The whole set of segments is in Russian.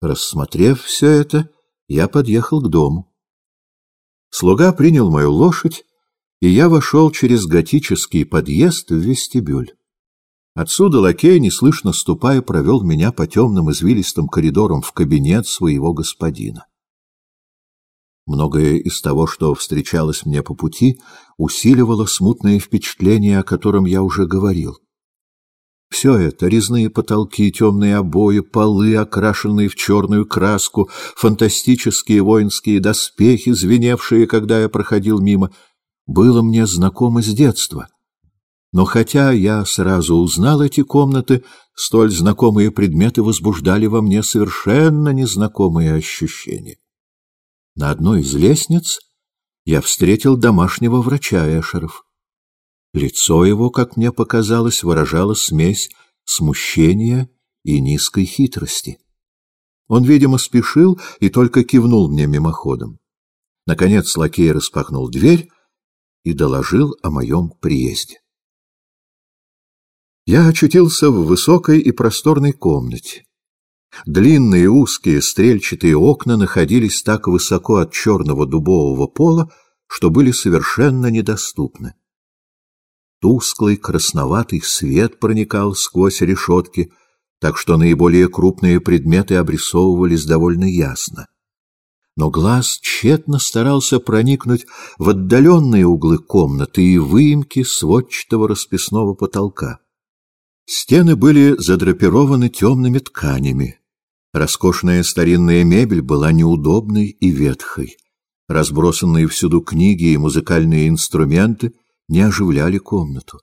Рассмотрев все это, я подъехал к дому. Слуга принял мою лошадь, и я вошел через готический подъезд в вестибюль. Отсюда лакей, неслышно ступая, провел меня по темным извилистым коридорам в кабинет своего господина. Многое из того, что встречалось мне по пути, усиливало смутное впечатление, о котором я уже говорил. Все это — резные потолки, темные обои, полы, окрашенные в черную краску, фантастические воинские доспехи, звеневшие, когда я проходил мимо, было мне знакомо с детства. Но хотя я сразу узнал эти комнаты, столь знакомые предметы возбуждали во мне совершенно незнакомые ощущения. На одной из лестниц я встретил домашнего врача Эшеров. Лицо его, как мне показалось, выражало смесь смущения и низкой хитрости. Он, видимо, спешил и только кивнул мне мимоходом. Наконец лакей распахнул дверь и доложил о моем приезде. Я очутился в высокой и просторной комнате. Длинные узкие стрельчатые окна находились так высоко от черного дубового пола, что были совершенно недоступны. Тусклый красноватый свет проникал сквозь решетки, так что наиболее крупные предметы обрисовывались довольно ясно. Но глаз тщетно старался проникнуть в отдаленные углы комнаты и выемки сводчатого расписного потолка. Стены были задрапированы темными тканями. Роскошная старинная мебель была неудобной и ветхой. Разбросанные всюду книги и музыкальные инструменты не оживляли комнату.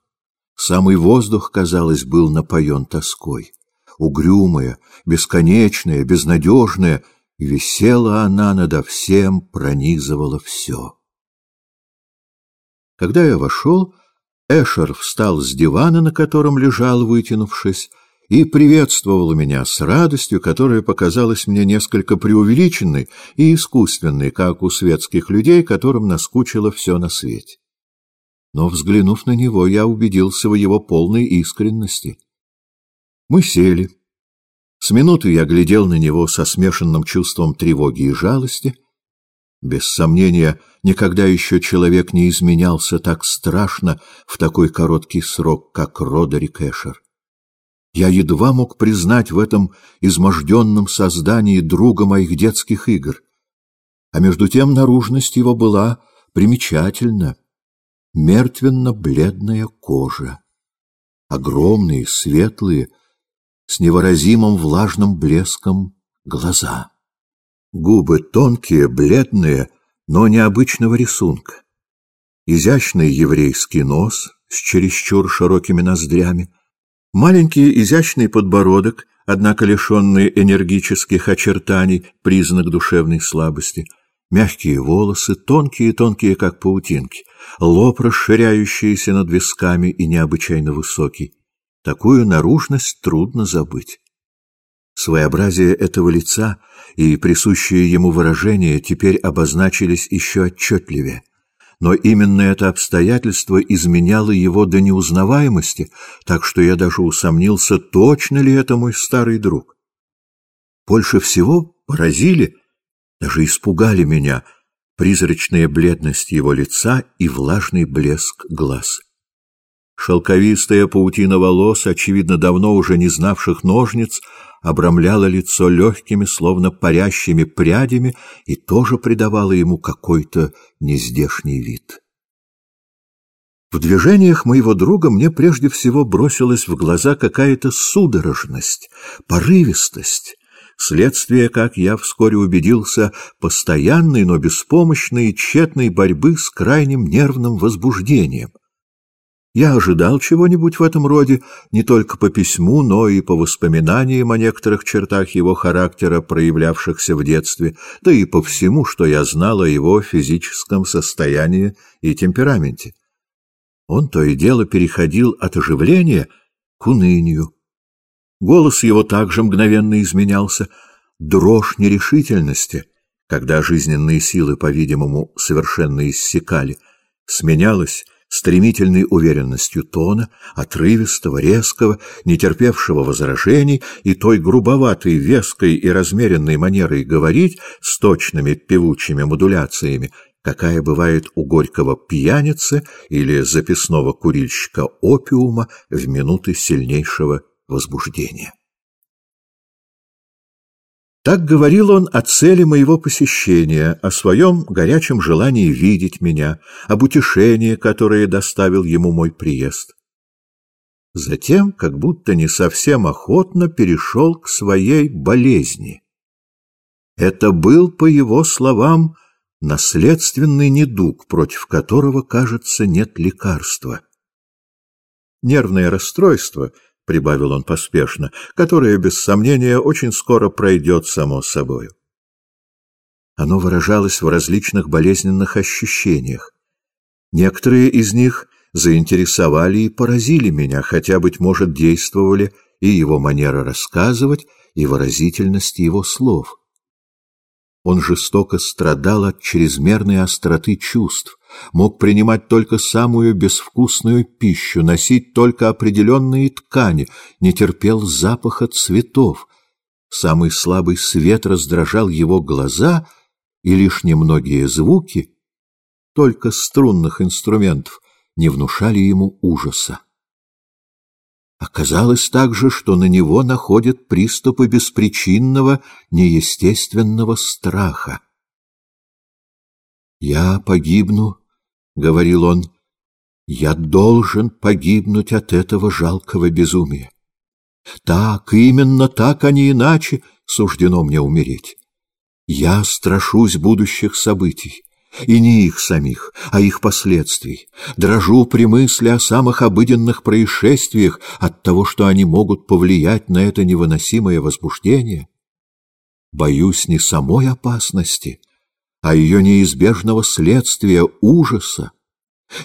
Самый воздух, казалось, был напоен тоской. Угрюмая, бесконечная, безнадежная, висела она надо всем, пронизывала все. Когда я вошел, Эшер встал с дивана, на котором лежал, вытянувшись, и приветствовал меня с радостью, которая показалась мне несколько преувеличенной и искусственной, как у светских людей, которым наскучило все на свете. Но, взглянув на него, я убедился в его полной искренности. Мы сели. С минуты я глядел на него со смешанным чувством тревоги и жалости. Без сомнения, никогда еще человек не изменялся так страшно в такой короткий срок, как Родерик Эшер. Я едва мог признать в этом изможденном создании друга моих детских игр. А между тем наружность его была примечательна. Мертвенно-бледная кожа, огромные, светлые, с невыразимым влажным блеском глаза. Губы тонкие, бледные, но необычного рисунка. Изящный еврейский нос с чересчур широкими ноздрями, Маленький изящный подбородок, однако лишенный энергических очертаний, признак душевной слабости, мягкие волосы, тонкие-тонкие, как паутинки, лоб, расширяющийся над висками и необычайно высокий. Такую наружность трудно забыть. Своеобразие этого лица и присущее ему выражение теперь обозначились еще отчетливее но именно это обстоятельство изменяло его до неузнаваемости, так что я даже усомнился, точно ли это мой старый друг. Больше всего поразили, даже испугали меня призрачная бледность его лица и влажный блеск глаз. Шелковистая паутина волос, очевидно, давно уже не знавших ножниц, обрамляла лицо легкими, словно парящими прядями и тоже придавала ему какой-то нездешний вид. В движениях моего друга мне прежде всего бросилась в глаза какая-то судорожность, порывистость, следствие, как я вскоре убедился, постоянной, но беспомощной и тщетной борьбы с крайним нервным возбуждением — я ожидал чего-нибудь в этом роде не только по письму, но и по воспоминаниям о некоторых чертах его характера, проявлявшихся в детстве, да и по всему, что я знал о его физическом состоянии и темпераменте. Он то и дело переходил от оживления к унынию. Голос его также мгновенно изменялся, дрожь нерешительности, когда жизненные силы, по-видимому, совершенно иссякали, сменялась стремительной уверенностью тона, отрывистого, резкого, нетерпевшего возражений и той грубоватой, веской и размеренной манерой говорить с точными певучими модуляциями, какая бывает у горького пьяницы или записного курильщика опиума в минуты сильнейшего возбуждения. Так говорил он о цели моего посещения, о своем горячем желании видеть меня, об утешении, которое доставил ему мой приезд. Затем, как будто не совсем охотно, перешел к своей болезни. Это был, по его словам, наследственный недуг, против которого, кажется, нет лекарства. Нервное расстройство — прибавил он поспешно, которое, без сомнения, очень скоро пройдет само собою. Оно выражалось в различных болезненных ощущениях. Некоторые из них заинтересовали и поразили меня, хотя, быть может, действовали и его манера рассказывать, и выразительность его слов. Он жестоко страдал от чрезмерной остроты чувств, мог принимать только самую безвкусную пищу, носить только определенные ткани, не терпел запаха цветов. Самый слабый свет раздражал его глаза, и лишь немногие звуки, только струнных инструментов, не внушали ему ужаса. Оказалось также, что на него находят приступы беспричинного, неестественного страха. «Я погибну», — говорил он, — «я должен погибнуть от этого жалкого безумия. Так, именно так, а не иначе суждено мне умереть. Я страшусь будущих событий и не их самих, а их последствий. Дрожу при мысли о самых обыденных происшествиях от того, что они могут повлиять на это невыносимое возбуждение. Боюсь не самой опасности, а ее неизбежного следствия ужаса.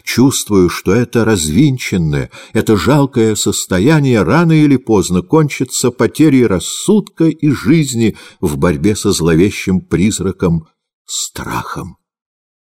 Чувствую, что это развинченное, это жалкое состояние рано или поздно кончится потерей рассудка и жизни в борьбе со зловещим призраком страхом.